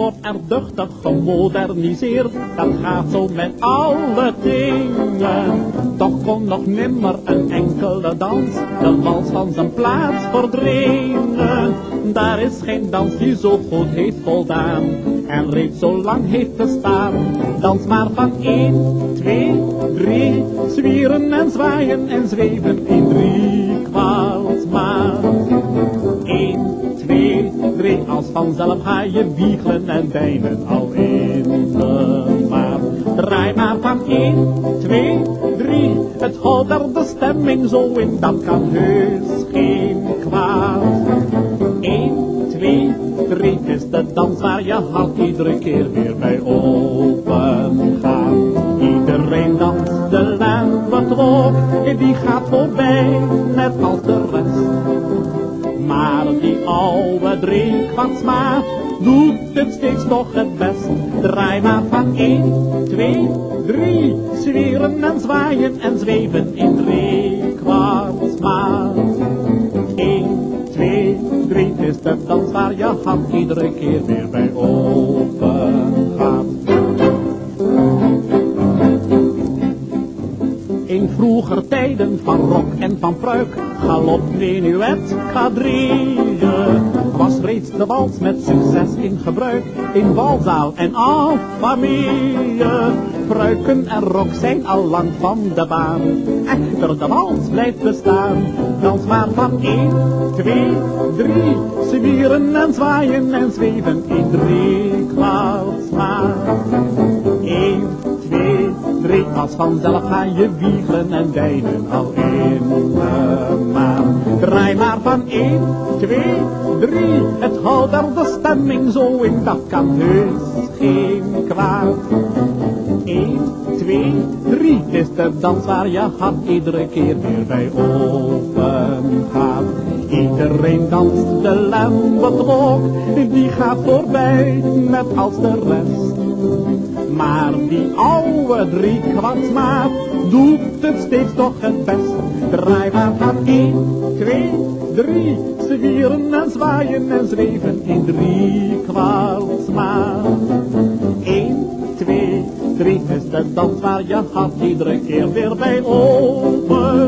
Wordt er duchtig gemoderniseerd, dat gaat zo met alle dingen. Toch kon nog nimmer een enkele dans de wals van zijn plaats verdringen. Daar is geen dans die zo goed heeft voldaan en reeds zo lang heeft bestaan. Dans maar van 1, 2, 3, zwieren en zwaaien en zweven in drie kwaalsmaat. 1, 2, 3, als vanzelf ga je wiegelen en deinen al in de maat. Maar van 1, 2, 3, het houdt de stemming zo in, dat kan heus geen kwaad. 1, 2, 3, is de dans waar je hart iedere keer weer bij open gaat. Iedereen danst de lambetrog, die gaat voorbij, net als de rest. Maar die oude drinkwartsmaat doet het steeds nog het best. Draai maar van 1, 2, 3, zweren en zwaaien en zweven in drinkwartsmaat. 1, 2, 3, het is de dans waar je hand iedere keer weer bij open gaat. In vroeger tijden van rok en van pruik, galop, menuet, quadrille, was reeds de wals met succes in gebruik, in balzaal en en familie. Pruiken en rok zijn al lang van de baan, echter de wals blijft bestaan. Dans maar van 1, 2, 3, zwieren en zwaaien en zweven in drie kwaalsmaat. 1, 2, 3, als vanzelf ga je wiegelen en deinen al in de maan. Draai maar van 1, 2, 3, het houdt er de stemming zo in, dat kan heus geen kwaad. 1, 2, 3, het is de dans waar je hart iedere keer weer bij open gaat. Iedereen danst de lambetrog, die gaat voorbij, net als de rest. Maar die oude driekwartsmaat doet het steeds toch het best. Draai maar van 1, 2, 3, zwieren en zwaaien en zweven in drie kwartsmaat. 1, 2, 3 is de dans waar je hart iedere keer weer bij open.